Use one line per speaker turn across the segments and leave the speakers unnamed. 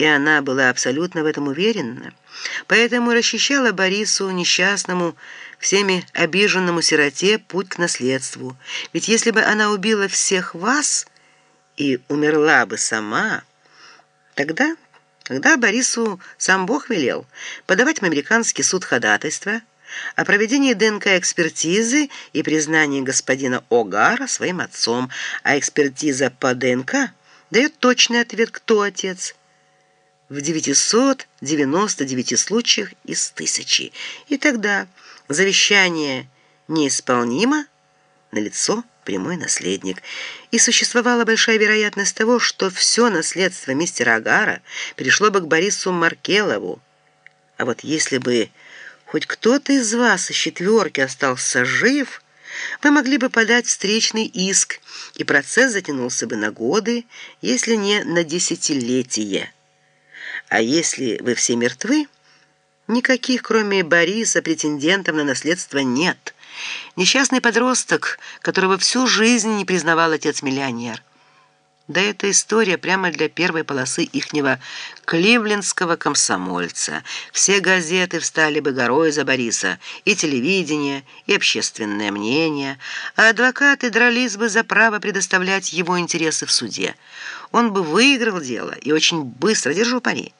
и она была абсолютно в этом уверена, поэтому расчищала Борису, несчастному, всеми обиженному сироте, путь к наследству. Ведь если бы она убила всех вас и умерла бы сама, тогда... Тогда Борису сам Бог велел подавать в американский суд ходатайство о проведении ДНК-экспертизы и признании господина Огара своим отцом, а экспертиза по ДНК дает точный ответ, кто отец – в 999 случаях из тысячи. И тогда завещание неисполнимо, налицо прямой наследник. И существовала большая вероятность того, что все наследство мистера Агара перешло бы к Борису Маркелову. А вот если бы хоть кто-то из вас из четверки остался жив, вы могли бы подать встречный иск, и процесс затянулся бы на годы, если не на десятилетия. А если вы все мертвы, никаких, кроме Бориса, претендентов на наследство нет. Несчастный подросток, которого всю жизнь не признавал отец-миллионер. Да эта история прямо для первой полосы ихнего кливлендского комсомольца. Все газеты встали бы горой за Бориса, и телевидение, и общественное мнение, а адвокаты дрались бы за право предоставлять его интересы в суде. Он бы выиграл дело, и очень быстро, держу пари.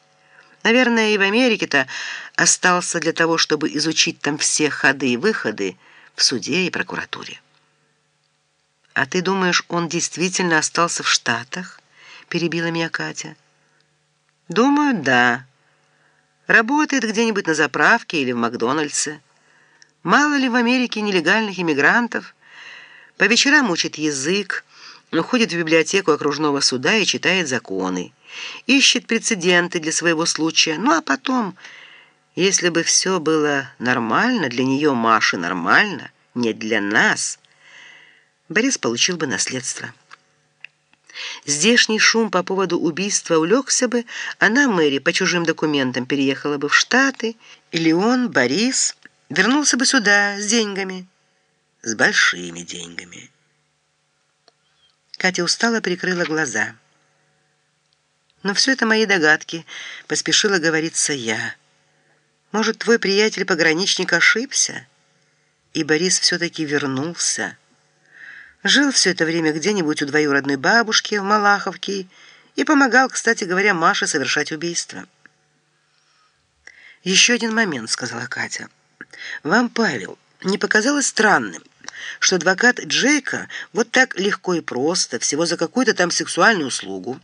Наверное, и в Америке-то остался для того, чтобы изучить там все ходы и выходы в суде и прокуратуре. «А ты думаешь, он действительно остался в Штатах?» — перебила меня Катя. «Думаю, да. Работает где-нибудь на заправке или в Макдональдсе. Мало ли в Америке нелегальных иммигрантов. По вечерам учит язык, но ходит в библиотеку окружного суда и читает законы. Ищет прецеденты для своего случая. Ну а потом, если бы все было нормально, для нее, Маши, нормально, не для нас, Борис получил бы наследство. Здешний шум по поводу убийства улегся бы, она, Мэри, по чужим документам переехала бы в Штаты, или он, Борис, вернулся бы сюда с деньгами, с большими деньгами. Катя устало прикрыла глаза. Но все это мои догадки, поспешила говориться я. Может, твой приятель-пограничник ошибся? И Борис все-таки вернулся. Жил все это время где-нибудь у двоюродной бабушки в Малаховке и помогал, кстати говоря, Маше совершать убийство. «Еще один момент», — сказала Катя. «Вам, Павел, не показалось странным, что адвокат Джейка вот так легко и просто, всего за какую-то там сексуальную услугу,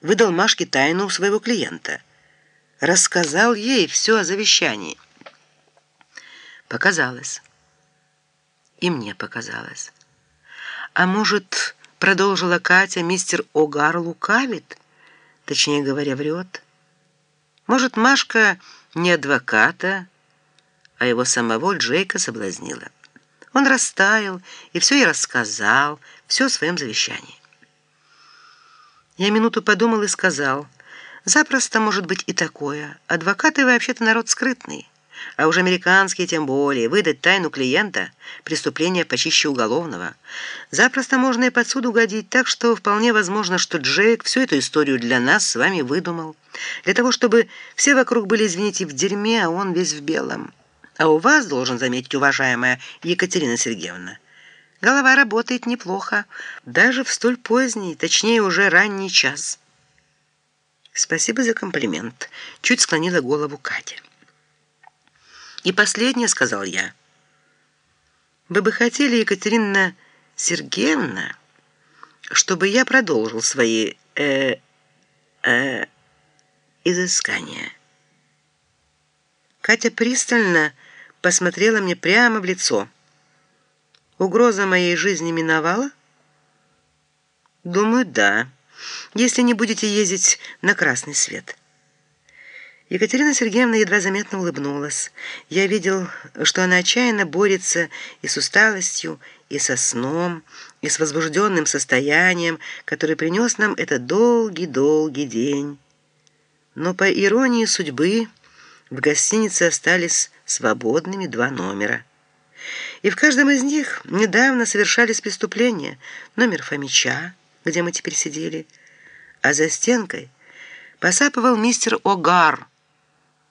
выдал Машке тайну у своего клиента. Рассказал ей все о завещании. Показалось. И мне показалось. А может, продолжила Катя, мистер Огар лукавит? Точнее говоря, врет. Может, Машка не адвоката, а его самого Джейка соблазнила. Он растаял и все ей рассказал, все о своем завещании. Я минуту подумал и сказал, запросто может быть и такое. Адвокаты вообще-то народ скрытный, а уж американские тем более. Выдать тайну клиента – преступление почище уголовного. Запросто можно и под суд угодить, так что вполне возможно, что Джейк всю эту историю для нас с вами выдумал. Для того, чтобы все вокруг были, извините, в дерьме, а он весь в белом. А у вас, должен заметить, уважаемая Екатерина Сергеевна, голова работает неплохо, даже в столь поздний, точнее уже ранний час. Спасибо за комплимент. Чуть склонила голову Катя. И последнее, сказал я. Вы бы хотели, Екатерина Сергеевна, чтобы я продолжил свои э э изыскания. Катя пристально посмотрела мне прямо в лицо. Угроза моей жизни миновала? Думаю, да. Если не будете ездить на красный свет. Екатерина Сергеевна едва заметно улыбнулась. Я видел, что она отчаянно борется и с усталостью, и со сном, и с возбужденным состоянием, который принес нам этот долгий-долгий день. Но по иронии судьбы в гостинице остались свободными два номера. И в каждом из них недавно совершались преступления. Номер Фомича, где мы теперь сидели, а за стенкой Посапывал мистер Огар,